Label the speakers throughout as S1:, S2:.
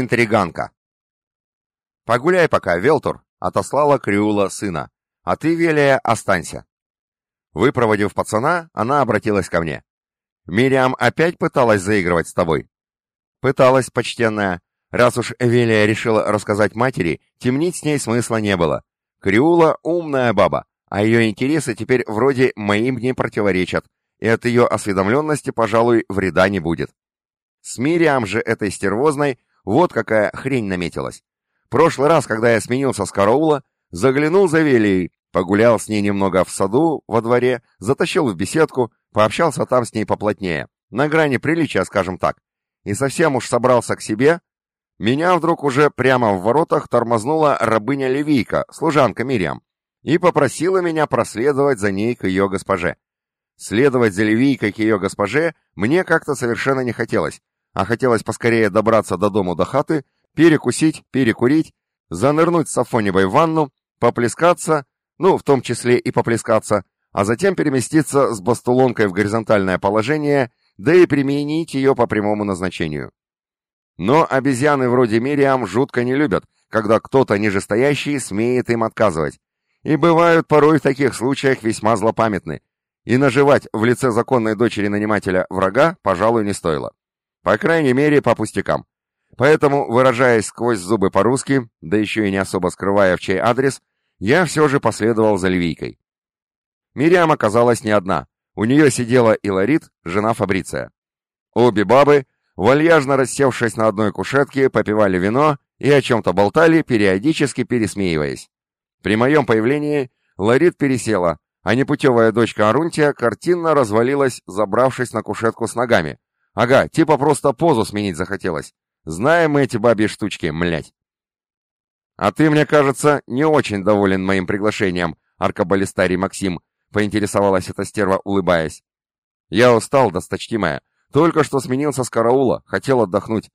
S1: интриганка. «Погуляй пока, Велтур», — отослала Криула сына. «А ты, Велия, останься». Выпроводив пацана, она обратилась ко мне. «Мириам опять пыталась заигрывать с тобой?» «Пыталась, почтенная. Раз уж Эвелия решила рассказать матери, темнить с ней смысла не было. Криула — умная баба, а ее интересы теперь вроде моим не противоречат, и от ее осведомленности, пожалуй, вреда не будет. С Мириам же этой стервозной вот какая хрень наметилась. Прошлый раз, когда я сменился с караула, заглянул за Велией, погулял с ней немного в саду, во дворе, затащил в беседку, пообщался там с ней поплотнее, на грани приличия, скажем так, и совсем уж собрался к себе, меня вдруг уже прямо в воротах тормознула рабыня-левийка, служанка Мириам, и попросила меня проследовать за ней к ее госпоже. Следовать за левийкой к ее госпоже мне как-то совершенно не хотелось, а хотелось поскорее добраться до дому до хаты, перекусить, перекурить, занырнуть с Сафоневой в ванну, поплескаться, ну, в том числе и поплескаться, а затем переместиться с бастулонкой в горизонтальное положение, да и применить ее по прямому назначению. Но обезьяны вроде Мириам жутко не любят, когда кто-то нижестоящий смеет им отказывать, и бывают порой в таких случаях весьма злопамятны, и наживать в лице законной дочери нанимателя врага, пожалуй, не стоило. По крайней мере, по пустякам. Поэтому, выражаясь сквозь зубы по-русски, да еще и не особо скрывая в чей адрес, я все же последовал за львийкой. Мириам оказалась не одна. У нее сидела и Ларит, жена Фабриция. Обе бабы, вальяжно рассевшись на одной кушетке, попивали вино и о чем-то болтали, периодически пересмеиваясь. При моем появлении Ларит пересела, а непутевая дочка Арунтия картинно развалилась, забравшись на кушетку с ногами, Ага, типа просто позу сменить захотелось. Знаем мы эти бабьи штучки, млять. А ты, мне кажется, не очень доволен моим приглашением, аркабалистарий Максим, поинтересовалась эта стерва, улыбаясь. Я устал, досточтимая. Только что сменился с караула, хотел отдохнуть.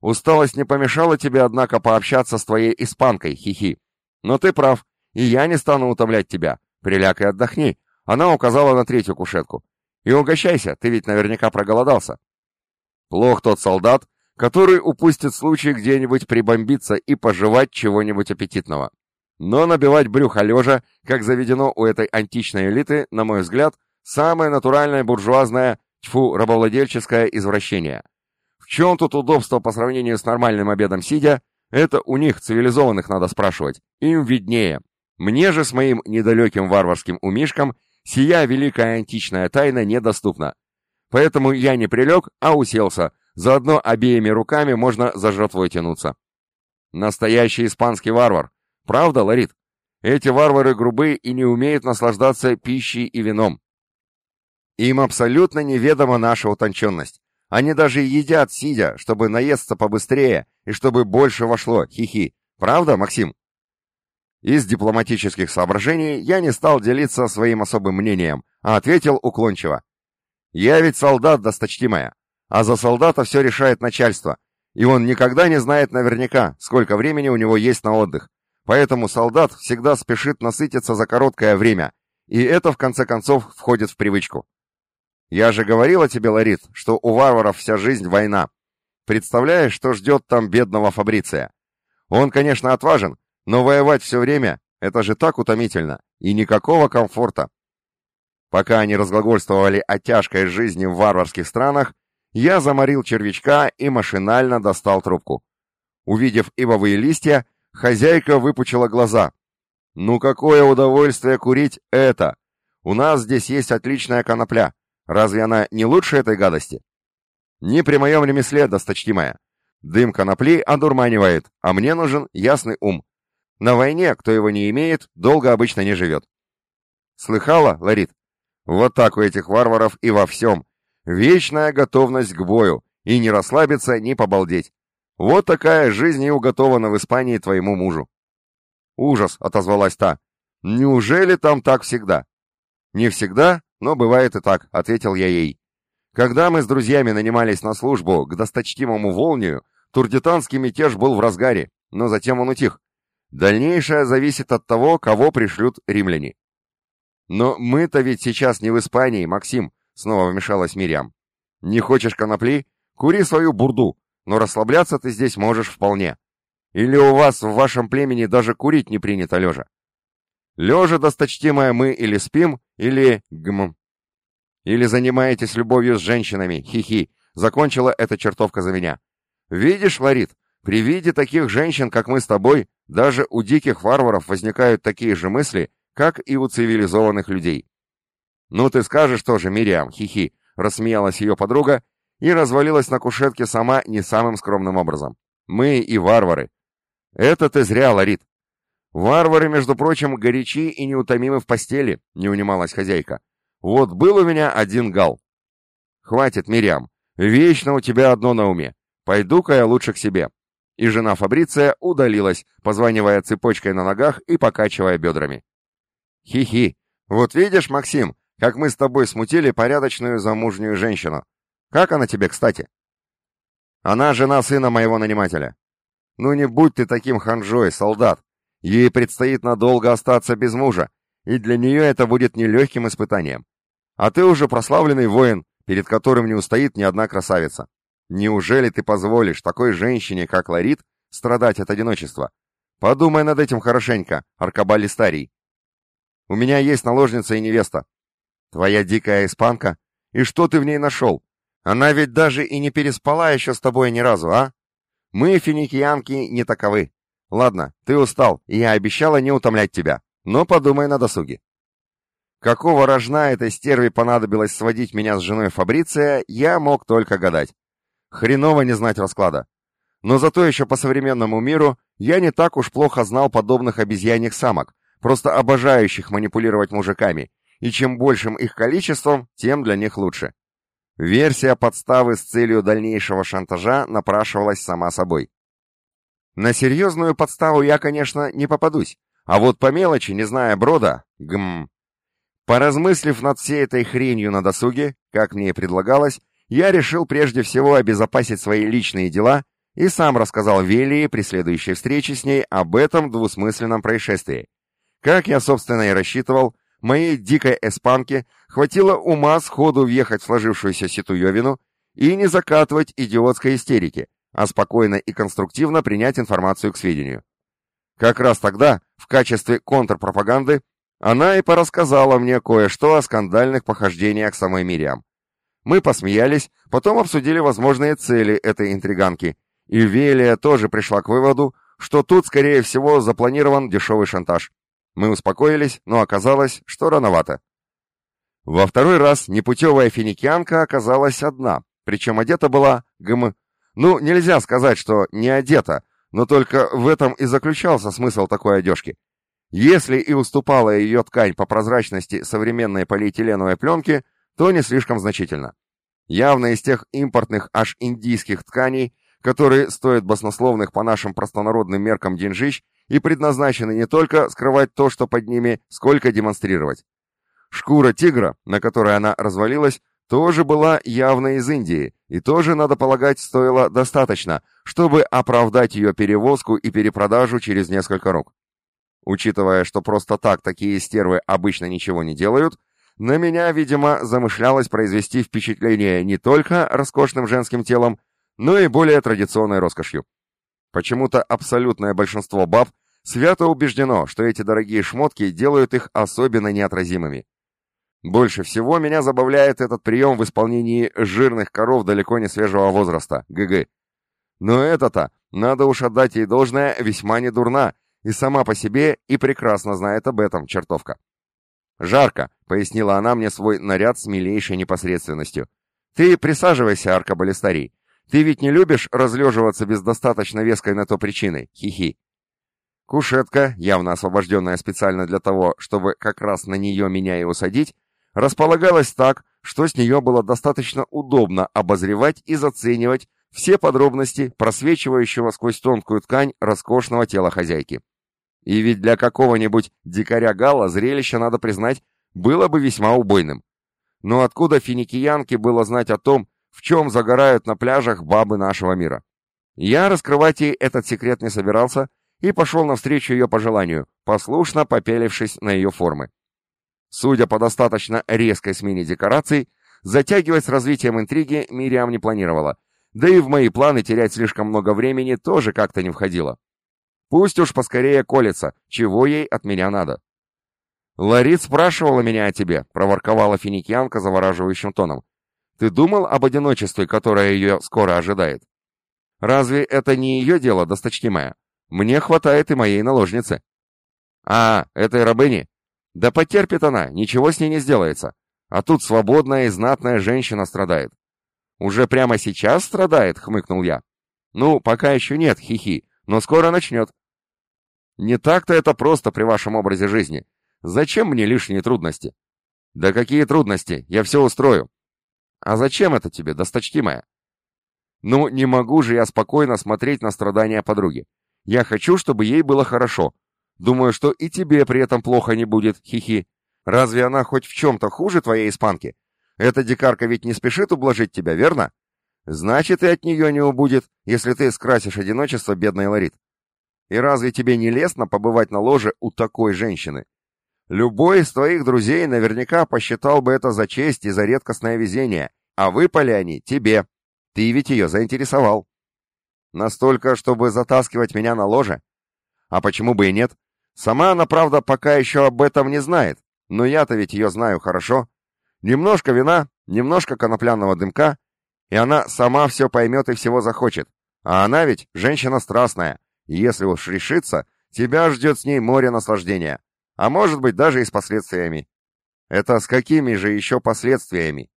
S1: Усталость не помешала тебе, однако, пообщаться с твоей испанкой, хихи. Но ты прав, и я не стану утомлять тебя. Приляг и отдохни. Она указала на третью кушетку. И угощайся, ты ведь наверняка проголодался. Плох тот солдат, который упустит случай где-нибудь прибомбиться и пожевать чего-нибудь аппетитного. Но набивать брюхо лежа, как заведено у этой античной элиты, на мой взгляд, самое натуральное буржуазное, тьфу, рабовладельческое извращение. В чем тут удобство по сравнению с нормальным обедом сидя? Это у них, цивилизованных, надо спрашивать. Им виднее. Мне же с моим недалеким варварским умишком Сия великая античная тайна недоступна. Поэтому я не прилег, а уселся. Заодно обеими руками можно за жратвой тянуться. Настоящий испанский варвар. Правда, Ларит? Эти варвары грубые и не умеют наслаждаться пищей и вином. Им абсолютно неведома наша утонченность. Они даже едят сидя, чтобы наесться побыстрее и чтобы больше вошло, хихи. Правда, Максим? Из дипломатических соображений я не стал делиться своим особым мнением, а ответил уклончиво. «Я ведь солдат, досточтимая, а за солдата все решает начальство, и он никогда не знает наверняка, сколько времени у него есть на отдых. Поэтому солдат всегда спешит насытиться за короткое время, и это в конце концов входит в привычку. Я же говорила тебе, Ларит, что у варваров вся жизнь война. Представляешь, что ждет там бедного Фабриция? Он, конечно, отважен, но воевать все время — это же так утомительно, и никакого комфорта. Пока они разглагольствовали о тяжкой жизни в варварских странах, я заморил червячка и машинально достал трубку. Увидев ивовые листья, хозяйка выпучила глаза. «Ну какое удовольствие курить это! У нас здесь есть отличная конопля. Разве она не лучше этой гадости?» «Не при моем ремесле, досточтимая. Дым конопли одурманивает, а мне нужен ясный ум. На войне, кто его не имеет, долго обычно не живет. Слыхала, Ларит? Вот так у этих варваров и во всем. Вечная готовность к бою, и не расслабиться, ни побалдеть. Вот такая жизнь и уготована в Испании твоему мужу. Ужас, отозвалась та. Неужели там так всегда? Не всегда, но бывает и так, ответил я ей. Когда мы с друзьями нанимались на службу к досточтимому Волнию, турдитанский мятеж был в разгаре, но затем он утих. Дальнейшее зависит от того, кого пришлют римляне. Но мы-то ведь сейчас не в Испании, Максим, снова вмешалась Мириам. Не хочешь конопли? Кури свою бурду. но расслабляться ты здесь можешь вполне. Или у вас в вашем племени даже курить не принято лежа? Лежа, досточтимая, мы или спим, или гм. Или занимаетесь любовью с женщинами, хихи. Закончила эта чертовка за меня. Видишь, Ларит, при виде таких женщин, как мы с тобой, даже у диких варваров возникают такие же мысли, как и у цивилизованных людей. «Ну ты скажешь тоже, Мириам, хихи», — рассмеялась ее подруга и развалилась на кушетке сама не самым скромным образом. «Мы и варвары». «Это ты зря, Ларит». «Варвары, между прочим, горячи и неутомимы в постели», — не унималась хозяйка. «Вот был у меня один гал». «Хватит, Мириам, вечно у тебя одно на уме. Пойду-ка я лучше к себе и жена Фабриция удалилась, позванивая цепочкой на ногах и покачивая бедрами. «Хи-хи! Вот видишь, Максим, как мы с тобой смутили порядочную замужнюю женщину. Как она тебе, кстати?» «Она жена сына моего нанимателя». «Ну не будь ты таким ханжой, солдат. Ей предстоит надолго остаться без мужа, и для нее это будет нелегким испытанием. А ты уже прославленный воин, перед которым не устоит ни одна красавица. Неужели ты позволишь такой женщине, как Ларит, страдать от одиночества? Подумай над этим хорошенько, Аркабали Старий. У меня есть наложница и невеста. Твоя дикая испанка? И что ты в ней нашел? Она ведь даже и не переспала еще с тобой ни разу, а? Мы, финикиянки, не таковы. Ладно, ты устал, и я обещала не утомлять тебя. Но подумай на досуге. Какого рожна этой стерве понадобилось сводить меня с женой Фабриция, я мог только гадать. Хреново не знать расклада. Но зато еще по современному миру я не так уж плохо знал подобных обезьяньих самок, просто обожающих манипулировать мужиками, и чем большим их количеством, тем для них лучше. Версия подставы с целью дальнейшего шантажа напрашивалась сама собой. На серьезную подставу я, конечно, не попадусь, а вот по мелочи, не зная брода, гм. Поразмыслив над всей этой хренью на досуге, как мне и предлагалось, я решил прежде всего обезопасить свои личные дела и сам рассказал Велии при следующей встрече с ней об этом двусмысленном происшествии. Как я, собственно, и рассчитывал, моей дикой эспанке хватило ума сходу въехать в сложившуюся ситуевину и не закатывать идиотской истерики, а спокойно и конструктивно принять информацию к сведению. Как раз тогда, в качестве контрпропаганды, она и порассказала мне кое-что о скандальных похождениях самой Мириам. Мы посмеялись, потом обсудили возможные цели этой интриганки, и Велия тоже пришла к выводу, что тут, скорее всего, запланирован дешевый шантаж. Мы успокоились, но оказалось, что рановато. Во второй раз непутевая финикианка оказалась одна, причем одета была гм... Ну, нельзя сказать, что не одета, но только в этом и заключался смысл такой одежки. Если и уступала ее ткань по прозрачности современной полиэтиленовой пленки, то не слишком значительно. Явно из тех импортных аж индийских тканей, которые стоят баснословных по нашим простонародным меркам деньжищ и предназначены не только скрывать то, что под ними, сколько демонстрировать. Шкура тигра, на которой она развалилась, тоже была явно из Индии, и тоже, надо полагать, стоила достаточно, чтобы оправдать ее перевозку и перепродажу через несколько рук. Учитывая, что просто так такие стервы обычно ничего не делают, на меня, видимо, замышлялось произвести впечатление не только роскошным женским телом, но и более традиционной роскошью. Почему-то абсолютное большинство баб свято убеждено, что эти дорогие шмотки делают их особенно неотразимыми. Больше всего меня забавляет этот прием в исполнении жирных коров далеко не свежего возраста, ГГ. Но это-то, надо уж отдать ей должное, весьма не дурна, и сама по себе и прекрасно знает об этом, чертовка. «Жарко», — пояснила она мне свой наряд с милейшей непосредственностью. «Ты присаживайся, Арка Балестарий. Ты ведь не любишь разлеживаться без достаточно веской на то причины? Хи-хи». Кушетка, явно освобожденная специально для того, чтобы как раз на нее меня и усадить, располагалась так, что с нее было достаточно удобно обозревать и заценивать все подробности просвечивающего сквозь тонкую ткань роскошного тела хозяйки. И ведь для какого-нибудь дикаря Гала зрелище, надо признать, было бы весьма убойным. Но откуда финикиянке было знать о том, в чем загорают на пляжах бабы нашего мира? Я раскрывать ей этот секрет не собирался и пошел навстречу ее пожеланию, послушно попелившись на ее формы. Судя по достаточно резкой смене декораций, затягивать с развитием интриги Мириам не планировала, Да и в мои планы терять слишком много времени тоже как-то не входило. Пусть уж поскорее колется, чего ей от меня надо. «Ларит спрашивала меня о тебе», — проворковала финикианка завораживающим тоном. «Ты думал об одиночестве, которое ее скоро ожидает? Разве это не ее дело, досточтимая? Мне хватает и моей наложницы». «А, этой рабыни? Да потерпит она, ничего с ней не сделается. А тут свободная и знатная женщина страдает». «Уже прямо сейчас страдает?» — хмыкнул я. «Ну, пока еще нет, хихи, но скоро начнет». «Не так-то это просто при вашем образе жизни. Зачем мне лишние трудности? Да какие трудности? Я все устрою. А зачем это тебе, досточтимая? Ну, не могу же я спокойно смотреть на страдания подруги. Я хочу, чтобы ей было хорошо. Думаю, что и тебе при этом плохо не будет, хихи. Разве она хоть в чем-то хуже твоей испанки? Эта дикарка ведь не спешит ублажить тебя, верно? Значит, и от нее не убудет, если ты скрасишь одиночество бедной Ларит. И разве тебе не лестно побывать на ложе у такой женщины? Любой из твоих друзей наверняка посчитал бы это за честь и за редкостное везение, а выпали они тебе. Ты ведь ее заинтересовал. Настолько, чтобы затаскивать меня на ложе? А почему бы и нет? Сама она, правда, пока еще об этом не знает, но я-то ведь ее знаю хорошо. Немножко вина, немножко конопляного дымка, и она сама все поймет и всего захочет. А она ведь женщина страстная, и если уж решится, тебя ждет с ней море наслаждения. А может быть, даже и с последствиями. Это с какими же еще последствиями?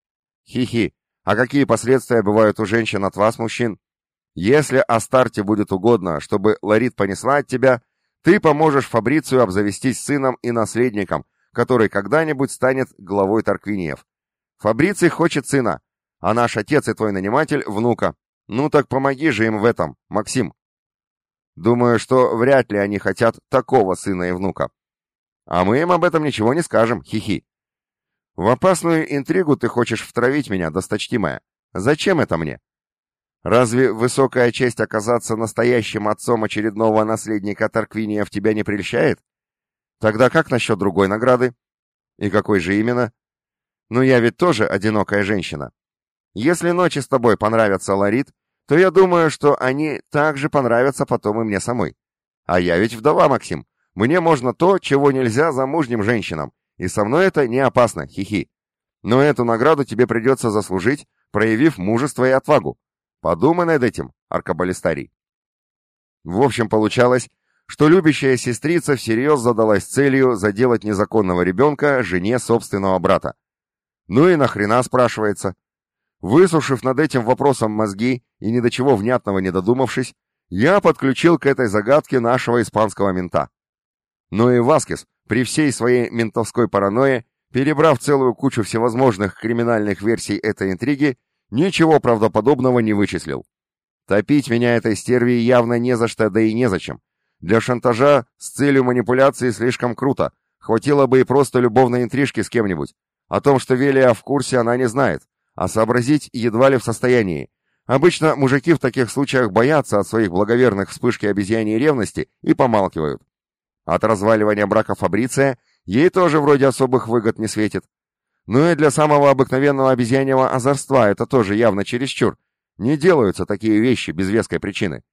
S1: Хи-хи. А какие последствия бывают у женщин от вас, мужчин? Если Астарте будет угодно, чтобы Ларит понесла от тебя, ты поможешь Фабрицию обзавестись сыном и наследником, который когда-нибудь станет главой Тарквиниев. Фабриций хочет сына, а наш отец и твой наниматель — внука. Ну так помоги же им в этом, Максим. Думаю, что вряд ли они хотят такого сына и внука. А мы им об этом ничего не скажем, хихи. В опасную интригу ты хочешь втравить меня, досточтимая. Зачем это мне? Разве высокая честь оказаться настоящим отцом очередного наследника Тарквиния в тебя не прельщает? Тогда как насчет другой награды? И какой же именно? Ну я ведь тоже одинокая женщина. Если ночи с тобой понравятся Ларит, то я думаю, что они также понравятся потом и мне самой. А я ведь вдова, Максим. Мне можно то, чего нельзя замужним женщинам, и со мной это не опасно, хихи. Но эту награду тебе придется заслужить, проявив мужество и отвагу. Подумай над этим, Аркабалистарий. В общем, получалось, что любящая сестрица всерьез задалась целью заделать незаконного ребенка жене собственного брата. Ну и нахрена, спрашивается. Высушив над этим вопросом мозги и ни до чего внятного не додумавшись, я подключил к этой загадке нашего испанского мента. Но и Васкис, при всей своей ментовской паранойе, перебрав целую кучу всевозможных криминальных версий этой интриги, ничего правдоподобного не вычислил. Топить меня этой стервией явно не за что, да и незачем. Для шантажа с целью манипуляции слишком круто, хватило бы и просто любовной интрижки с кем-нибудь. О том, что Велия в курсе, она не знает, а сообразить едва ли в состоянии. Обычно мужики в таких случаях боятся от своих благоверных вспышки обезьяньей ревности и помалкивают. От разваливания брака Фабриция ей тоже вроде особых выгод не светит. Ну и для самого обыкновенного обезьяньего озорства это тоже явно чересчур. Не делаются такие вещи без веской причины.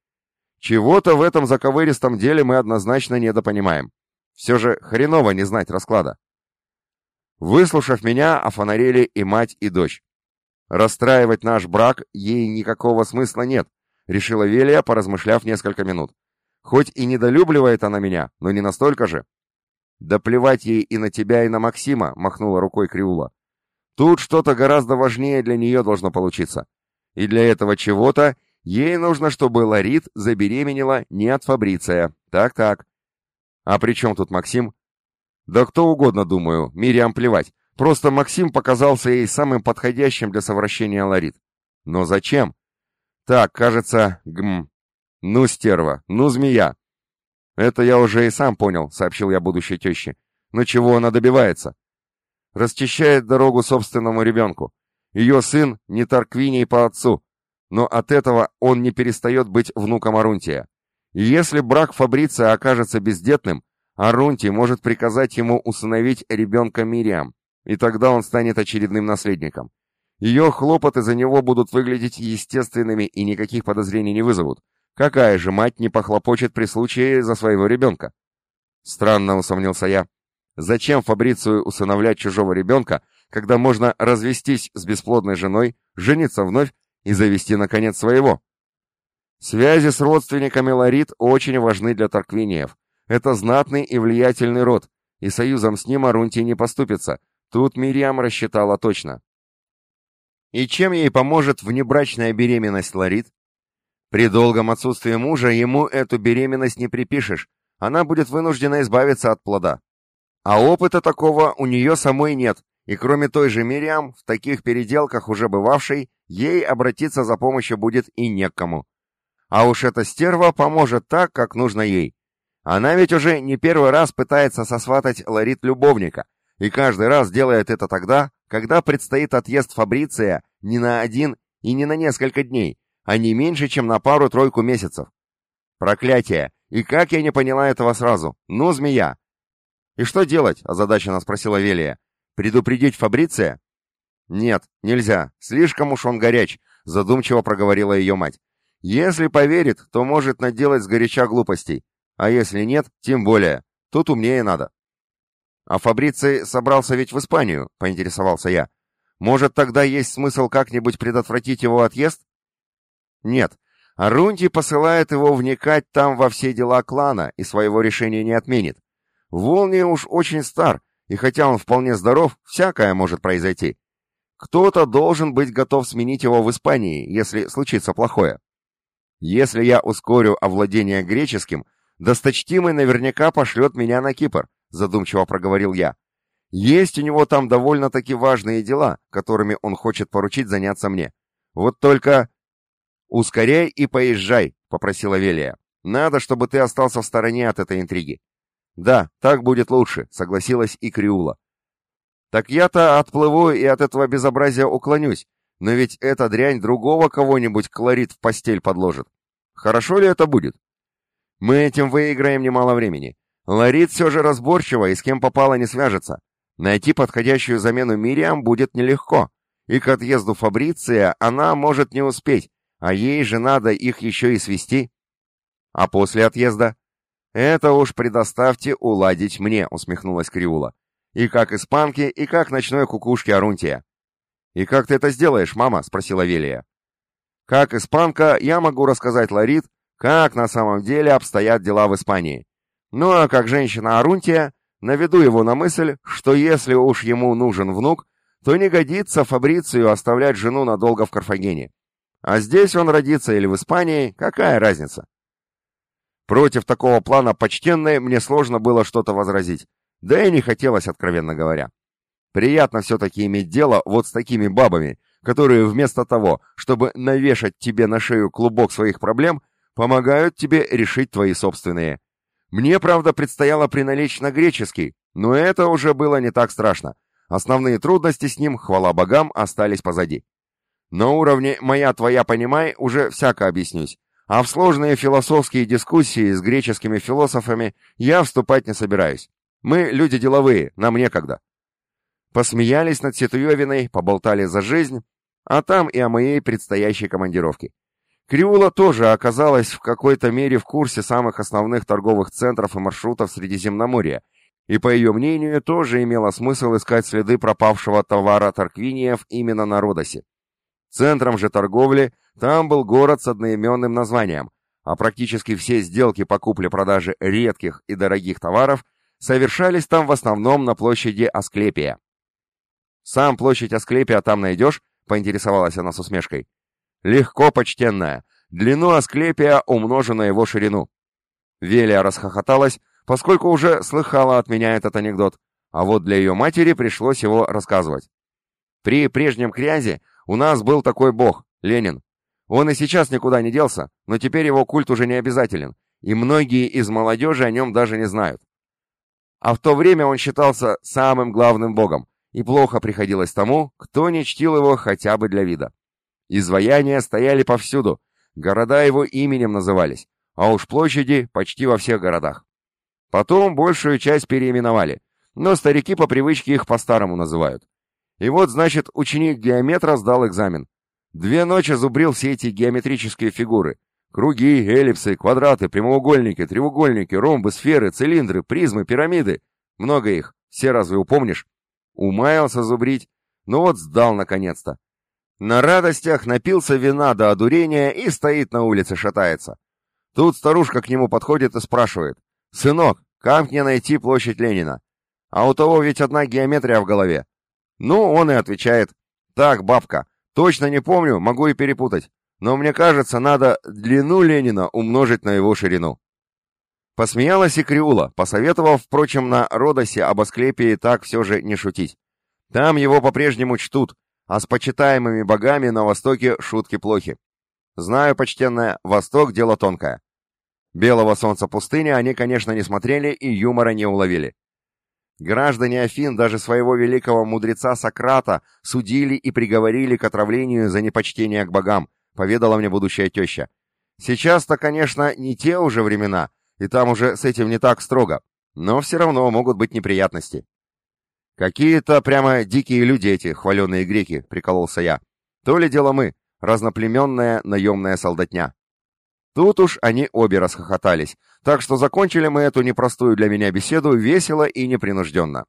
S1: Чего-то в этом заковыристом деле мы однозначно недопонимаем. Все же хреново не знать расклада. Выслушав меня, офонарели и мать, и дочь. Расстраивать наш брак ей никакого смысла нет, решила Велия, поразмышляв несколько минут. Хоть и недолюбливает она меня, но не настолько же. Да плевать ей и на тебя, и на Максима, махнула рукой Криула. Тут что-то гораздо важнее для нее должно получиться. И для этого чего-то ей нужно, чтобы Ларит забеременела не от Фабриция. Так-так. А при чем тут Максим? Да кто угодно, думаю, Мириам плевать. Просто Максим показался ей самым подходящим для совращения Ларит. Но зачем? Так, кажется, гм, «Ну, стерва, ну, змея!» «Это я уже и сам понял», — сообщил я будущей теще. «Но чего она добивается?» «Расчищает дорогу собственному ребенку. Ее сын не Тарквиний по отцу, но от этого он не перестает быть внуком Арунтия. И если брак Фабриция окажется бездетным, Арунтий может приказать ему усыновить ребенка Мириам, и тогда он станет очередным наследником. Ее хлопоты за него будут выглядеть естественными и никаких подозрений не вызовут. Какая же мать не похлопочет при случае за своего ребенка? Странно, усомнился я. Зачем Фабрицию усыновлять чужого ребенка, когда можно развестись с бесплодной женой, жениться вновь и завести, наконец, своего? Связи с родственниками Ларит очень важны для Тарквиниев. Это знатный и влиятельный род, и союзом с ним Арунтий не поступится. Тут Мириам рассчитала точно. И чем ей поможет внебрачная беременность Ларит? При долгом отсутствии мужа ему эту беременность не припишешь, она будет вынуждена избавиться от плода. А опыта такого у нее самой нет, и кроме той же Мириам, в таких переделках уже бывавшей, ей обратиться за помощью будет и некому. А уж эта стерва поможет так, как нужно ей. Она ведь уже не первый раз пытается сосватать Ларит любовника, и каждый раз делает это тогда, когда предстоит отъезд Фабриция не на один и не на несколько дней, а не меньше, чем на пару-тройку месяцев. Проклятие! И как я не поняла этого сразу? Ну, змея! «И что делать?» – озадаченно спросила Велия. «Предупредить Фабриция?» «Нет, нельзя. Слишком уж он горяч», – задумчиво проговорила ее мать. «Если поверит, то может наделать сгоряча глупостей. А если нет, тем более. Тут умнее надо». «А Фабриций собрался ведь в Испанию», — поинтересовался я. «Может, тогда есть смысл как-нибудь предотвратить его отъезд?» «Нет. Арунти посылает его вникать там во все дела клана и своего решения не отменит. Волни уж очень стар, и хотя он вполне здоров, всякое может произойти. Кто-то должен быть готов сменить его в Испании, если случится плохое. Если я ускорю овладение греческим, досточтимый наверняка пошлет меня на Кипр, задумчиво проговорил я. Есть у него там довольно-таки важные дела, которыми он хочет поручить заняться мне. Вот только... «Ускоряй и поезжай», — попросила Велия. «Надо, чтобы ты остался в стороне от этой интриги. «Да, так будет лучше», — согласилась и Криула. «Так я-то отплыву и от этого безобразия уклонюсь, но ведь эта дрянь другого кого-нибудь кларит в постель подложит. Хорошо ли это будет?» «Мы этим выиграем немало времени. Ларит все же разборчива и с кем попало не свяжется. Найти подходящую замену Мириам будет нелегко, и к отъезду Фабриция она может не успеть, а ей же надо их еще и свести. А после отъезда «Это уж предоставьте уладить мне», — усмехнулась Криула. «И как испанки, и как ночной кукушки Арунтия». «И как ты это сделаешь, мама?» — спросила Велия. «Как испанка, я могу рассказать Ларит, как на самом деле обстоят дела в Испании. Ну а как женщина Арунтия, наведу его на мысль, что если уж ему нужен внук, то не годится Фабрицию оставлять жену надолго в Карфагене. А здесь он родится или в Испании, какая разница? Против такого плана почтенной мне сложно было что-то возразить, да и не хотелось, откровенно говоря. Приятно все-таки иметь дело вот с такими бабами, которые вместо того, чтобы навешать тебе на шею клубок своих проблем, помогают тебе решить твои собственные. Мне, правда, предстояло приналечь на греческий, но это уже было не так страшно. Основные трудности с ним, хвала богам, остались позади. На уровне «моя, твоя, понимай» уже всяко объяснюсь, а в сложные философские дискуссии с греческими философами я вступать не собираюсь. Мы люди деловые, нам некогда. Посмеялись над Ситуевиной, поболтали за жизнь, а там и о моей предстоящей командировке. Криула тоже оказалась в какой-то мере в курсе самых основных торговых центров и маршрутов Средиземноморья, и, по ее мнению, тоже имело смысл искать следы пропавшего товара Тарквиниев именно на Родосе. Центром же торговли там был город с одноименным названием, а практически все сделки по купле-продаже редких и дорогих товаров совершались там в основном на площади Асклепия. «Сам площадь Асклепия там найдешь?» — поинтересовалась она с усмешкой. «Легко, почтенная. Длину Асклепия умножу на его ширину». Велия расхохоталась, поскольку уже слыхала от меня этот анекдот, а вот для ее матери пришлось его рассказывать. При прежнем князе у нас был такой бог, Ленин. Он и сейчас никуда не делся, но теперь его культ уже не обязателен, и многие из молодежи о нем даже не знают. А в то время он считался самым главным богом, и плохо приходилось тому, кто не чтил его хотя бы для вида. Изваяния стояли повсюду, города его именем назывались, а уж площади почти во всех городах. Потом большую часть переименовали, но старики по привычке их по-старому называют. И вот, значит, ученик геометра сдал экзамен. Две ночи зубрил все эти геометрические фигуры. Круги, эллипсы, квадраты, прямоугольники, треугольники, ромбы, сферы, цилиндры, призмы, пирамиды. Много их. Все разве упомнишь? Умаялся зубрить. Ну вот сдал наконец-то. На радостях напился вина до одурения и стоит на улице, шатается. Тут старушка к нему подходит и спрашивает. «Сынок, как мне найти площадь Ленина? А у того ведь одна геометрия в голове». Ну, он и отвечает. «Так, бабка, точно не помню, могу и перепутать. Но мне кажется, надо длину Ленина умножить на его ширину». Посмеялась и Криула, посоветовав, впрочем, на Родосе об Асклепии так все же не шутить. Там его по-прежнему чтут, а с почитаемыми богами на Востоке шутки плохи. Знаю, почтенная, Восток — дело тонкое. Белого солнца пустыни они, конечно, не смотрели и юмора не уловили. Граждане Афин даже своего великого мудреца Сократа судили и приговорили к отравлению за непочтение к богам, поведала мне будущая теща. Сейчас-то, конечно, не те уже времена, и там уже с этим не так строго, но все равно могут быть неприятности. «Какие-то прямо дикие люди эти, хваленые греки», — прикололся я. «То ли дело мы, разноплеменная наемная солдатня». Тут уж они обе расхохотались, так что закончили мы эту непростую для меня беседу весело и непринужденно.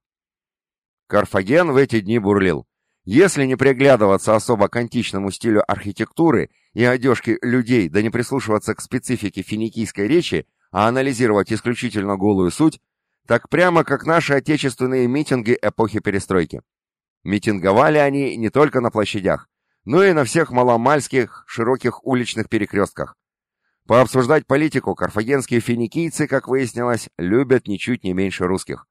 S1: Карфаген в эти дни бурлил. Если не приглядываться особо к античному стилю архитектуры и одежки людей, да не прислушиваться к специфике финикийской речи, а анализировать исключительно голую суть, так прямо как наши отечественные митинги эпохи перестройки. Митинговали они не только на площадях, но и на всех маломальских широких уличных перекрестках. Пообсуждать политику карфагенские финикийцы, как выяснилось, любят ничуть не меньше русских.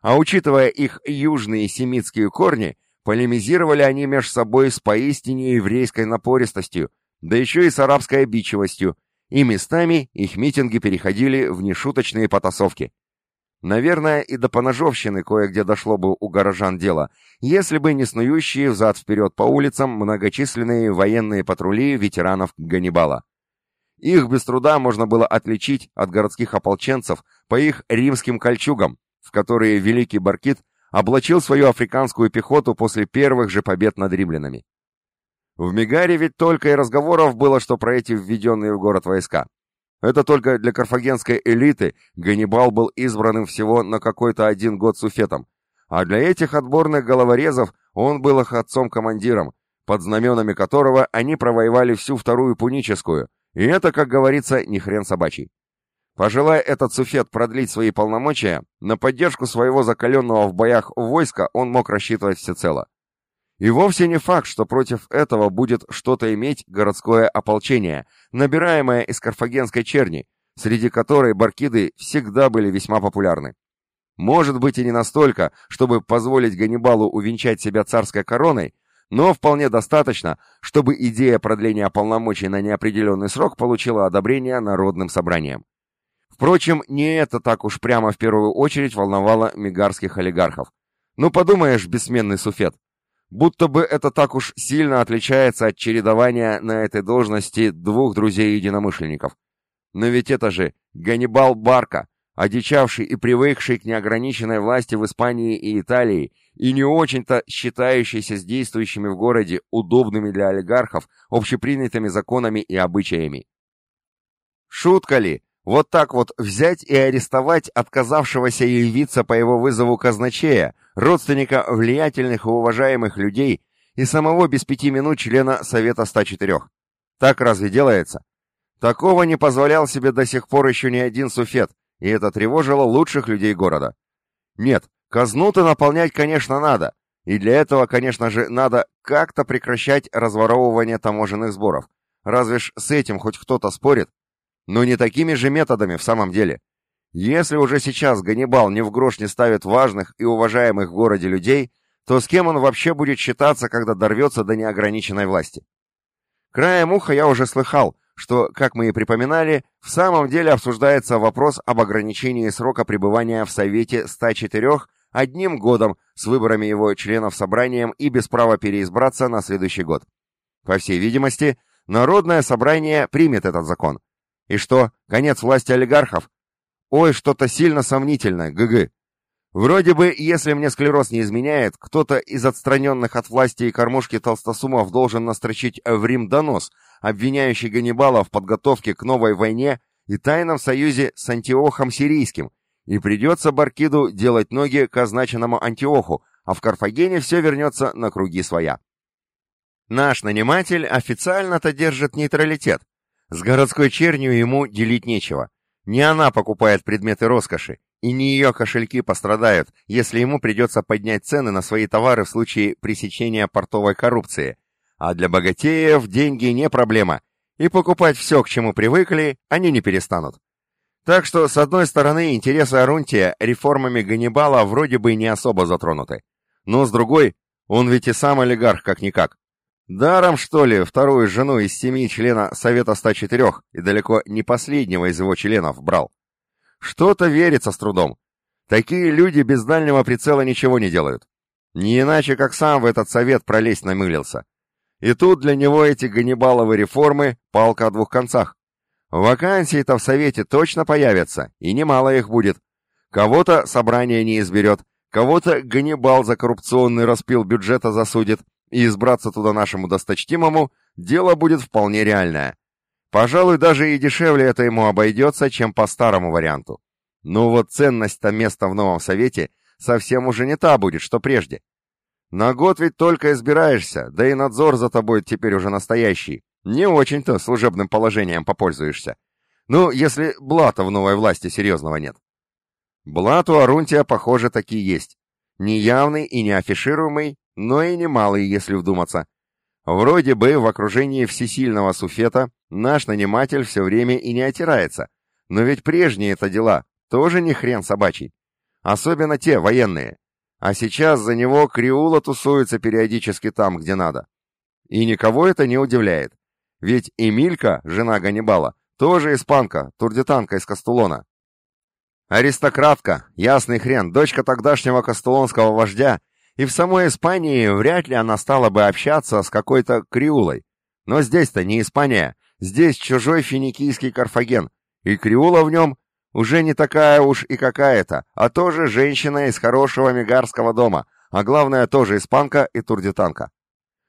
S1: А учитывая их южные семитские корни, полемизировали они между собой с поистине еврейской напористостью, да еще и с арабской обидчивостью, и местами их митинги переходили в нешуточные потасовки. Наверное, и до поножовщины кое-где дошло бы у горожан дело, если бы не снующие взад-вперед по улицам многочисленные военные патрули ветеранов Ганнибала. Их без труда можно было отличить от городских ополченцев по их римским кольчугам, в которые великий Баркит облачил свою африканскую пехоту после первых же побед над римлянами. В Мегаре ведь только и разговоров было, что про эти введенные в город войска. Это только для карфагенской элиты Ганнибал был избранным всего на какой-то один год суфетом, а для этих отборных головорезов он был их отцом-командиром, под знаменами которого они провоевали всю вторую пуническую, и это, как говорится, не хрен собачий. Пожелая этот суфет продлить свои полномочия, на поддержку своего закаленного в боях войска он мог рассчитывать всецело. И вовсе не факт, что против этого будет что-то иметь городское ополчение, набираемое из карфагенской черни, среди которой баркиды всегда были весьма популярны. Может быть и не настолько, чтобы позволить Ганнибалу увенчать себя царской короной, но вполне достаточно, чтобы идея продления полномочий на неопределенный срок получила одобрение народным собранием. Впрочем, не это так уж прямо в первую очередь волновало мигарских олигархов. Ну подумаешь, бессменный суфет, Будто бы это так уж сильно отличается от чередования на этой должности двух друзей-единомышленников. Но ведь это же Ганнибал Барка, одичавший и привыкший к неограниченной власти в Испании и Италии, и не очень-то считающийся с действующими в городе удобными для олигархов общепринятыми законами и обычаями. Шутка ли? Вот так вот взять и арестовать отказавшегося явиться по его вызову казначея, родственника влиятельных и уважаемых людей и самого без пяти минут члена Совета 104. Так разве делается? Такого не позволял себе до сих пор еще ни один суфет, и это тревожило лучших людей города. Нет, казну-то наполнять, конечно, надо, и для этого, конечно же, надо как-то прекращать разворовывание таможенных сборов. Разве ж с этим хоть кто-то спорит? Но не такими же методами в самом деле. Если уже сейчас Ганнибал ни в грош не ставит важных и уважаемых в городе людей, то с кем он вообще будет считаться, когда дорвется до неограниченной власти? Краем уха я уже слыхал, что, как мы и припоминали, в самом деле обсуждается вопрос об ограничении срока пребывания в Совете 104 одним годом с выборами его членов собранием и без права переизбраться на следующий год. По всей видимости, Народное собрание примет этот закон, и что, конец власти олигархов? Ой, что-то сильно сомнительное, ГГ. Вроде бы, если мне склероз не изменяет, кто-то из отстраненных от власти и кормушки толстосумов должен настрочить в Рим донос, обвиняющий Ганнибала в подготовке к новой войне и тайном союзе с Антиохом Сирийским, и придется Баркиду делать ноги к означенному Антиоху, а в Карфагене все вернется на круги своя. Наш наниматель официально-то держит нейтралитет. С городской чернью ему делить нечего. Не она покупает предметы роскоши, и не ее кошельки пострадают, если ему придется поднять цены на свои товары в случае пресечения портовой коррупции. А для богатеев деньги не проблема, и покупать все, к чему привыкли, они не перестанут. Так что, с одной стороны, интересы Арунтия реформами Ганнибала вроде бы не особо затронуты. Но с другой, он ведь и сам олигарх как-никак. Даром, что ли, вторую жену из семи члена Совета 104 и далеко не последнего из его членов брал. Что-то верится с трудом. Такие люди без дальнего прицела ничего не делают. Не иначе, как сам в этот совет пролезть намылился. И тут для него эти Ганнибаловы реформы — палка о двух концах. Вакансии-то в совете точно появятся, и немало их будет. Кого-то собрание не изберет, кого-то Ганнибал за коррупционный распил бюджета засудит, и избраться туда нашему досточтимому дело будет вполне реальное. Пожалуй, даже и дешевле это ему обойдется, чем по старому варианту. Но вот ценность-то места в новом совете совсем уже не та будет, что прежде. На год ведь только избираешься, да и надзор за тобой теперь уже настоящий. Не очень-то служебным положением попользуешься. Ну, если блата в новой власти серьезного нет. Блат у Арунтия, похоже, таки есть. Неявный и не афишируемый, но и немалый, если вдуматься. Вроде бы в окружении всесильного суфета наш наниматель все время и не отирается. Но ведь прежние это дела тоже не хрен собачий. Особенно те, военные. А сейчас за него Криула тусуется периодически там, где надо. И никого это не удивляет. Ведь Эмилька, жена Ганнибала, тоже испанка, турдитанка из Кастулона. Аристократка, ясный хрен, дочка тогдашнего кастулонского вождя, и в самой Испании вряд ли она стала бы общаться с какой-то криулой. Но здесь-то не Испания, здесь чужой финикийский Карфаген, и криула в нем уже не такая уж и какая-то, а тоже женщина из хорошего мегарского дома, а главное тоже испанка и турдитанка.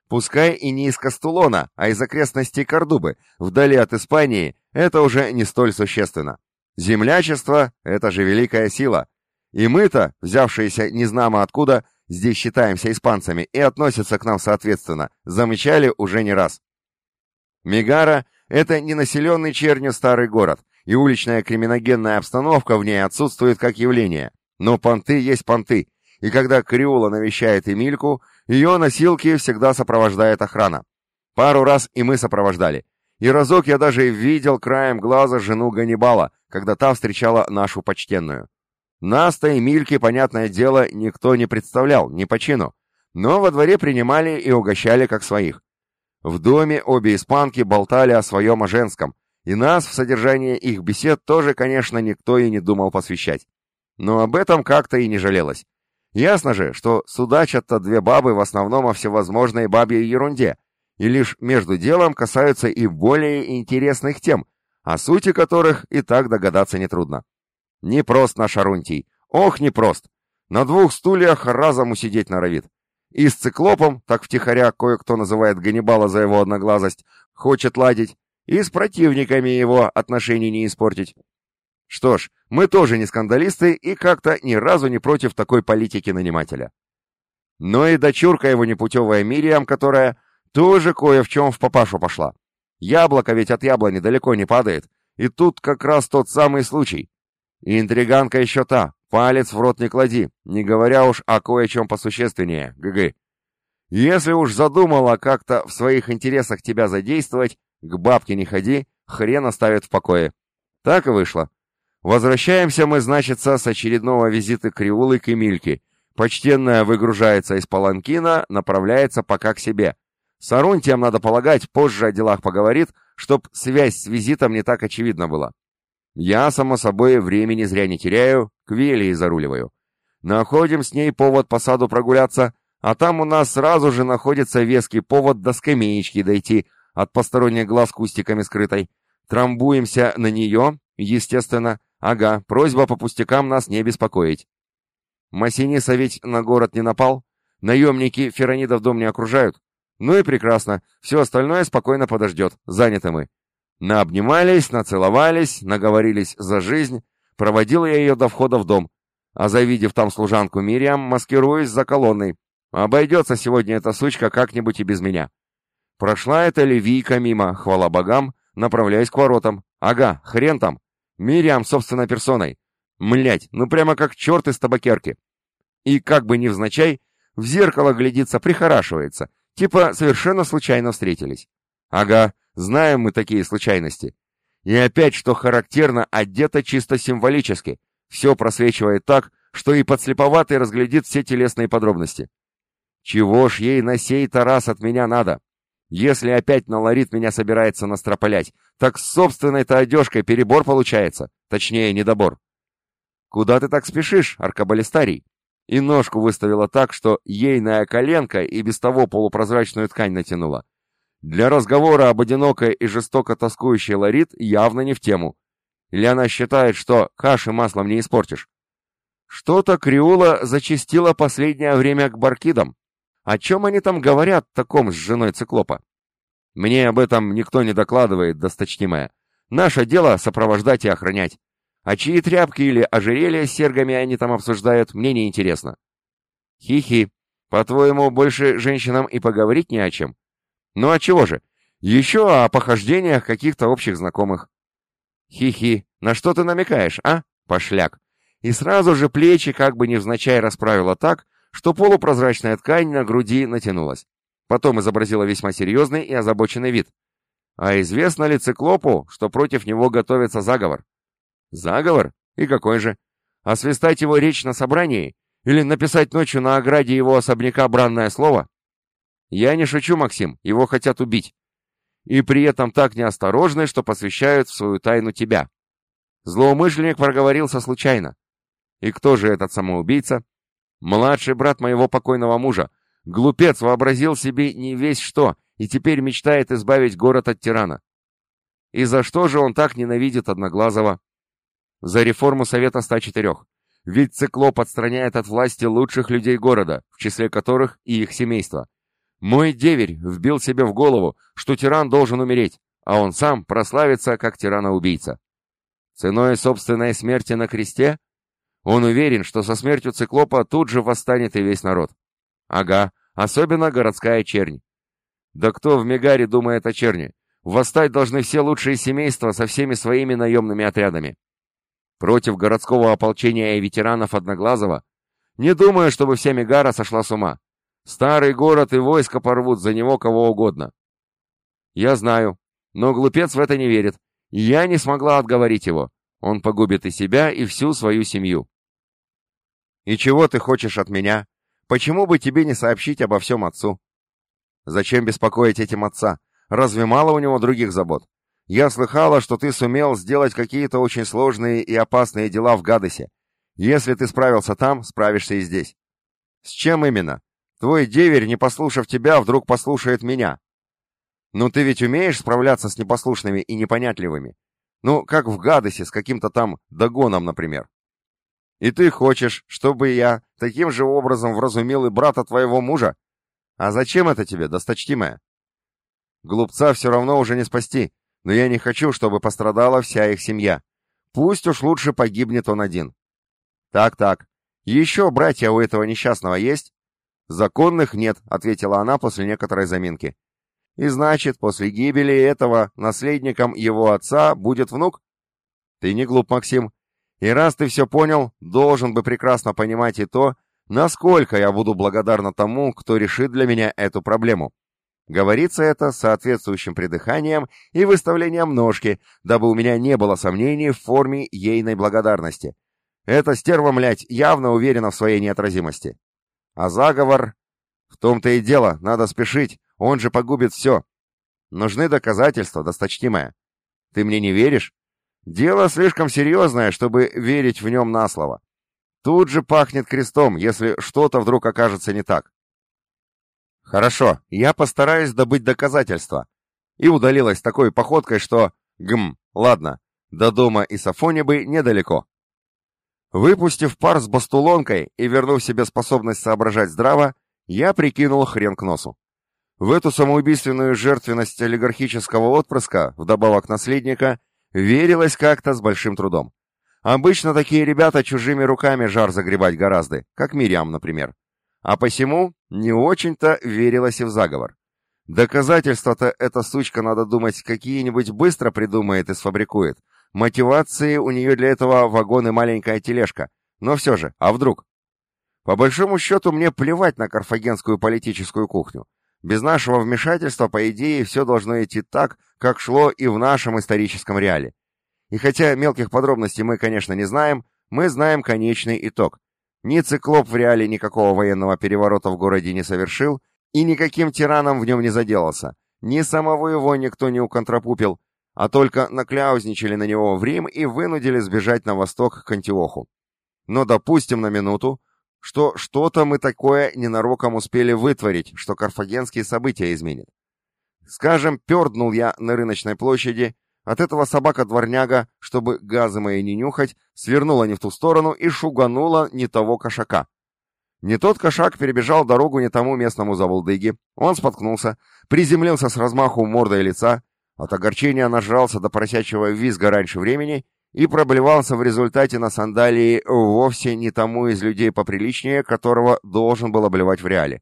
S1: Пускай и не из Кастулона, а из окрестностей Кордубы, вдали от Испании, это уже не столь существенно. Землячество — это же великая сила. И мы-то, взявшиеся незнамо откуда, здесь считаемся испанцами и относятся к нам соответственно, замечали уже не раз. Мегара — это ненаселенный чернью старый город, и уличная криминогенная обстановка в ней отсутствует как явление. Но понты есть понты, и когда Криола навещает Эмильку, ее носилки всегда сопровождает охрана. Пару раз и мы сопровождали. И разок я даже видел краем глаза жену Ганнибала, когда та встречала нашу почтенную. Нас-то и Мильки, понятное дело, никто не представлял, ни по чину. Но во дворе принимали и угощали как своих. В доме обе испанки болтали о своем о женском, и нас в содержание их бесед тоже, конечно, никто и не думал посвящать. Но об этом как-то и не жалелось. Ясно же, что судачат-то две бабы в основном о всевозможной бабьей ерунде, и лишь между делом касаются и более интересных тем, о сути которых и так догадаться нетрудно. Непрост наш Арунтий, ох, непрост. На двух стульях разом усидеть норовит. И с циклопом, так втихаря кое-кто называет Ганнибала за его одноглазость, хочет ладить, и с противниками его отношений не испортить. Что ж, мы тоже не скандалисты и как-то ни разу не против такой политики нанимателя. Но и дочурка его непутевая Мириам, которая тоже кое в чем в папашу пошла. Яблоко ведь от яблони далеко не падает, и тут как раз тот самый случай. И интриганка еще та, палец в рот не клади, не говоря уж о кое-чем посущественнее, гг. Если уж задумала как-то в своих интересах тебя задействовать, к бабке не ходи, хрен оставит в покое. Так и вышло. Возвращаемся мы, значится, с очередного визита Криулы к Эмильке. Почтенная выгружается из паланкина, направляется пока к себе. С Арунтием, надо полагать, позже о делах поговорит, чтоб связь с визитом не так очевидна была. Я, само собой, времени зря не теряю, к Велии заруливаю. Находим с ней повод по саду прогуляться, а там у нас сразу же находится веский повод до скамеечки дойти, от посторонних глаз кустиками скрытой. Трамбуемся на нее, естественно, Ага, просьба по пустякам нас не беспокоить. Массиниса ведь на город не напал? Наемники Феронидов дом не окружают? Ну и прекрасно, все остальное спокойно подождет, заняты мы. Наобнимались, нацеловались, наговорились за жизнь, проводил я ее до входа в дом, а завидев там служанку Мириам, маскируюсь за колонной. Обойдется сегодня эта сучка как-нибудь и без меня. Прошла эта левийка мимо, хвала богам, направляясь к воротам. Ага, хрен там. Мириам собственной персоной. Млять, ну прямо как черт из табакерки. И как бы невзначай, в зеркало глядится, прихорашивается. Типа совершенно случайно встретились. Ага, знаем мы такие случайности. И опять, что характерно, одета чисто символически. Все просвечивает так, что и подслеповатый разглядит все телесные подробности. Чего ж ей на сей-то раз от меня надо? Если опять наларит меня собирается настропалять, так с собственной-то одежкой перебор получается, точнее, недобор. Куда ты так спешишь, аркабалистарий? И ножку выставила так, что ейная коленка и без того полупрозрачную ткань натянула. Для разговора об одинокой и жестоко тоскующей Ларит явно не в тему. Или она считает, что каши маслом не испортишь? Что-то Криула зачастила последнее время к баркидам. О чем они там говорят таком с женой циклопа? Мне об этом никто не докладывает, досточнимая. Наше дело сопровождать и охранять. А чьи тряпки или ожерелья с сергами они там обсуждают, мне не интересно. Хи-хи. По-твоему, больше женщинам и поговорить не о чем? Ну а чего же? Еще о похождениях каких-то общих знакомых. Хи-хи. На что ты намекаешь, а? Пошляк. И сразу же плечи как бы невзначай расправила так, что полупрозрачная ткань на груди натянулась. Потом изобразила весьма серьезный и озабоченный вид. А известно ли циклопу, что против него готовится заговор? Заговор? И какой же? Освистать его речь на собрании? Или написать ночью на ограде его особняка бранное слово? Я не шучу, Максим, его хотят убить. И при этом так неосторожны, что посвящают в свою тайну тебя. Злоумышленник проговорился случайно. И кто же этот самоубийца? Младший брат моего покойного мужа. Глупец вообразил себе не весь что, и теперь мечтает избавить город от тирана. И за что же он так ненавидит Одноглазого? За реформу Совета 104. Ведь Циклоп отстраняет от власти лучших людей города, в числе которых и их семейство. Мой деверь вбил себе в голову, что тиран должен умереть, а он сам прославится как тирана-убийца. Ценой собственной смерти на кресте он уверен, что со смертью циклопа тут же восстанет и весь народ. Ага, особенно городская чернь. Да кто в Мегаре думает о черни? Восстать должны все лучшие семейства со всеми своими наемными отрядами. Против городского ополчения и ветеранов Одноглазого не думаю, чтобы вся Мегара сошла с ума. Старый город и войско порвут за него кого угодно. Я знаю, но глупец в это не верит, я не смогла отговорить его. Он погубит и себя, и всю свою семью. «И чего ты хочешь от меня? Почему бы тебе не сообщить обо всем отцу?» «Зачем беспокоить этим отца? Разве мало у него других забот? Я слыхала, что ты сумел сделать какие-то очень сложные и опасные дела в Гадесе. Если ты справился там, справишься и здесь». «С чем именно? Твой деверь, не послушав тебя, вдруг послушает меня». «Ну ты ведь умеешь справляться с непослушными и непонятливыми? Ну, как в Гадесе с каким-то там догоном, например. И ты хочешь, чтобы я таким же образом вразумил и брата твоего мужа? А зачем это тебе, досточтимая? Глупца все равно уже не спасти, но я не хочу, чтобы пострадала вся их семья. Пусть уж лучше погибнет он один. Так-так. Еще братья у этого несчастного есть? Законных нет, ответила она после некоторой заминки. И значит, после гибели этого наследником его отца будет внук? Ты не глуп, Максим. И раз ты все понял, должен бы прекрасно понимать и то, насколько я буду благодарна тому, кто решит для меня эту проблему. Говорится это с соответствующим придыханием и выставлением ножки, дабы у меня не было сомнений в форме ейной благодарности. Эта стерва, млядь, явно уверена в своей неотразимости. А заговор... В том-то и дело, надо спешить, он же погубит все. Нужны доказательства, досточтимая. Ты мне не веришь? Дело слишком серьезное, чтобы верить в нем на слово. Тут же пахнет крестом, если что-то вдруг окажется не так. Хорошо, я постараюсь добыть доказательства. И удалилась такой походкой, что... Гм, ладно, до дома и Сафонибы недалеко. Выпустив пар с бастулонкой и вернув себе способность соображать здраво, я прикинул хрен к носу. В эту самоубийственную жертвенность олигархического отпрыска, вдобавок наследника, верилось как-то с большим трудом. Обычно такие ребята чужими руками жар загребать гораздо, как Мириам, например. А посему не очень-то верилось и в заговор. Доказательства-то эта сучка, надо думать, какие-нибудь быстро придумает и сфабрикует. Мотивации у нее для этого вагон и маленькая тележка. Но все же, а вдруг? По большому счету, мне плевать на карфагенскую политическую кухню. Без нашего вмешательства, по идее, все должно идти так, как шло и в нашем историческом реале. И хотя мелких подробностей мы, конечно, не знаем, мы знаем конечный итог. Ни циклоп в реале никакого военного переворота в городе не совершил, и никаким тираном в нем не заделался. Ни самого его никто не уконтрапупил, а только накляузничали на него в Рим и вынудили сбежать на восток к Антиоху. Но допустим на минуту, что что-то мы такое ненароком успели вытворить, что карфагенские события изменит. Скажем, перднул я на рыночной площади, от этого собака-дворняга, чтобы газы мои не нюхать, свернула не в ту сторону и шуганула не того кошака. Не тот кошак перебежал дорогу не тому местному заволдыге. Он споткнулся, приземлился с размаху мордой лица, от огорчения нажрался до поросячьего визга раньше времени и проблевался в результате на сандалии вовсе не тому из людей поприличнее, которого должен был обливать в реале.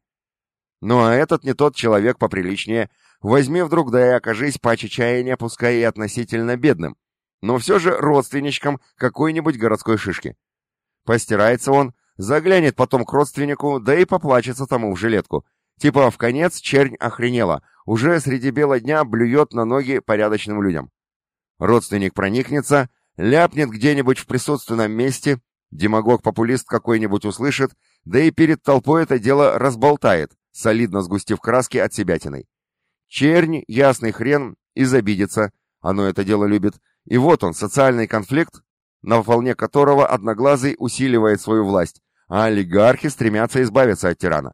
S1: Ну а этот не тот человек поприличнее, возьми вдруг да и окажись по чаяния, пускай и относительно бедным, но все же родственничком какой-нибудь городской шишки. Постирается он, заглянет потом к родственнику, да и поплачется тому в жилетку. Типа в конец чернь охренела, уже среди бела дня блюет на ноги порядочным людям. Родственник проникнется, ляпнет где-нибудь в присутственном месте, демагог-популист какой-нибудь услышит, да и перед толпой это дело разболтает, солидно сгустив краски от себятиной. Чернь, ясный хрен, изобидится, оно это дело любит, и вот он, социальный конфликт, на волне которого Одноглазый усиливает свою власть, а олигархи стремятся избавиться от тирана.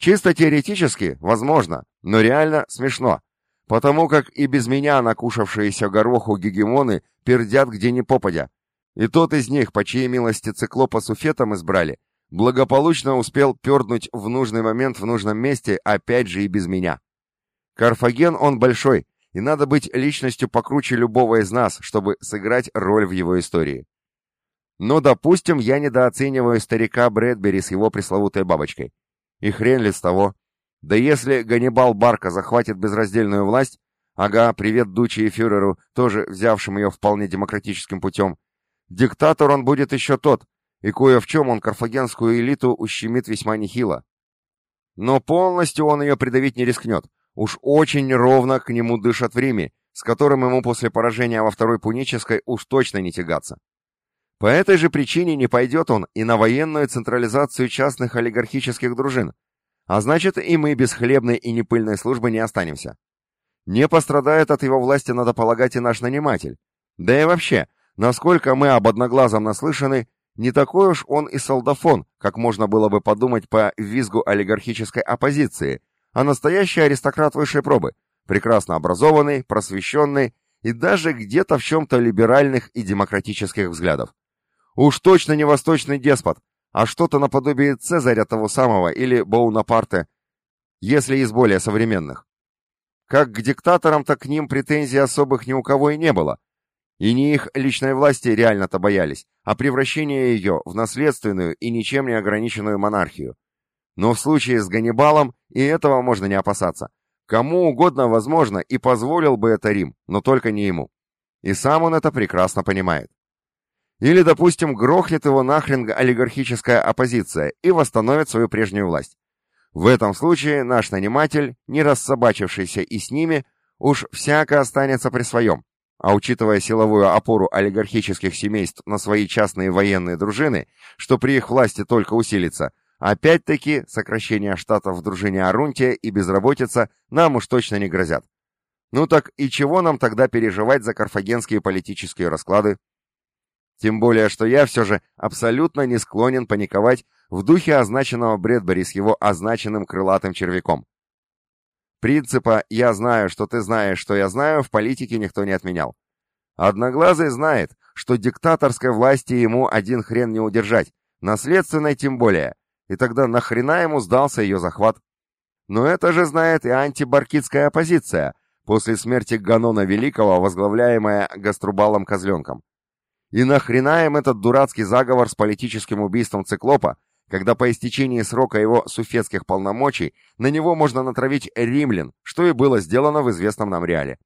S1: Чисто теоретически, возможно, но реально смешно, потому как и без меня накушавшиеся гороху гегемоны пердят где ни попадя. И тот из них, по чьей милости циклопа с уфетом избрали, благополучно успел перднуть в нужный момент в нужном месте, опять же и без меня. Карфаген он большой, и надо быть личностью покруче любого из нас, чтобы сыграть роль в его истории. Но, допустим, я недооцениваю старика Брэдбери с его пресловутой бабочкой. И хрен ли с того. Да если Ганнибал Барка захватит безраздельную власть, ага, привет Дучи и фюреру, тоже взявшим ее вполне демократическим путем, диктатор он будет еще тот, и кое в чем он карфагенскую элиту ущемит весьма нехило. Но полностью он ее придавить не рискнет, уж очень ровно к нему дышат в Риме, с которым ему после поражения во Второй Пунической уж точно не тягаться. По этой же причине не пойдет он и на военную централизацию частных олигархических дружин, а значит и мы без хлебной и непыльной службы не останемся. Не пострадает от его власти, надо полагать, и наш наниматель. Да и вообще, насколько мы об одноглазом наслышаны, не такой уж он и солдафон, как можно было бы подумать по визгу олигархической оппозиции, а настоящий аристократ высшей пробы, прекрасно образованный, просвещенный и даже где-то в чем-то либеральных и демократических взглядов. Уж точно не восточный деспот, а что-то наподобие Цезаря того самого или Боунапарте, если из более современных. Как к диктаторам, так к ним претензий особых ни у кого и не было. И не их личной власти реально-то боялись, а превращение ее в наследственную и ничем не ограниченную монархию. Но в случае с Ганнибалом и этого можно не опасаться. Кому угодно возможно и позволил бы это Рим, но только не ему. И сам он это прекрасно понимает. Или, допустим, грохнет его нахрен олигархическая оппозиция и восстановит свою прежнюю власть. В этом случае наш наниматель, не рассобачившийся и с ними, уж всяко останется при своем. А учитывая силовую опору олигархических семейств на свои частные военные дружины, что при их власти только усилится, опять-таки сокращение штатов в дружине Арунтия и безработица нам уж точно не грозят. Ну так и чего нам тогда переживать за карфагенские политические расклады? Тем более, что я все же абсолютно не склонен паниковать в духе означенного Брэдбери с его означенным крылатым червяком. Принципа «я знаю, что ты знаешь, что я знаю» в политике никто не отменял. Одноглазый знает, что диктаторской власти ему один хрен не удержать, наследственной тем более, и тогда нахрена ему сдался ее захват? Но это же знает и антибаркитская оппозиция, после смерти Ганона Великого, возглавляемая Гаструбалом Козленком. И нахрена им этот дурацкий заговор с политическим убийством Циклопа, когда по истечении срока его суфетских полномочий на него можно натравить римлян, что и было сделано в известном нам реале.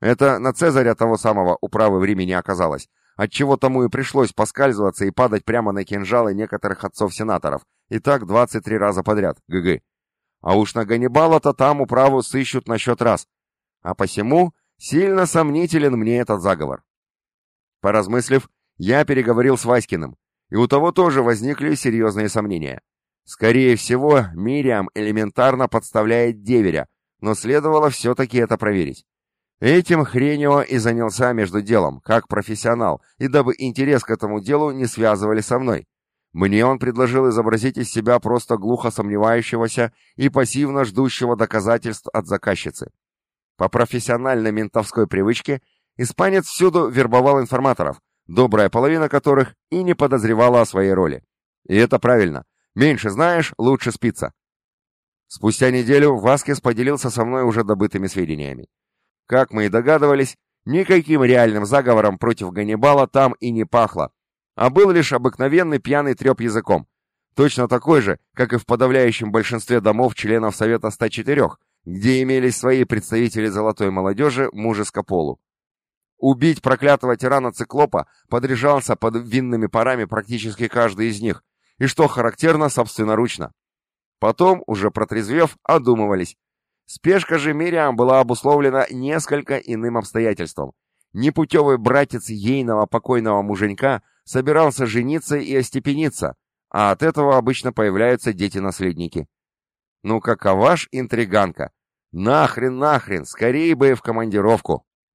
S1: Это на Цезаря того самого управы в Риме не оказалось, отчего тому и пришлось поскальзываться и падать прямо на кинжалы некоторых отцов-сенаторов, и так 23 раза подряд, ГГ. А уж на Ганнибала-то там управу сыщут на счет раз. А посему сильно сомнителен мне этот заговор. Поразмыслив, я переговорил с Васькиным, и у того тоже возникли серьезные сомнения. Скорее всего, Мириам элементарно подставляет деверя, но следовало все-таки это проверить. Этим Хренио и занялся между делом, как профессионал, и дабы интерес к этому делу не связывали со мной. Мне он предложил изобразить из себя просто глухо сомневающегося и пассивно ждущего доказательств от заказчицы. По профессиональной ментовской привычке испанец всюду вербовал информаторов, добрая половина которых и не подозревала о своей роли. И это правильно. Меньше знаешь, лучше спится. Спустя неделю Васкес поделился со мной уже добытыми сведениями. Как мы и догадывались, никаким реальным заговором против Ганнибала там и не пахло, а был лишь обыкновенный пьяный треп языком, точно такой же, как и в подавляющем большинстве домов членов Совета 104, где имелись свои представители золотой молодежи мужеско полу. Убить проклятого тирана Циклопа подряжался под винными парами практически каждый из них, и что характерно, собственноручно. Потом, уже протрезвев, одумывались. Спешка же Мириам была обусловлена несколько иным обстоятельством. Непутевый братец ейного покойного муженька собирался жениться и остепениться, а от этого обычно появляются дети-наследники. Ну какова ж интриганка? Нахрен, нахрен, скорее бы в командировку.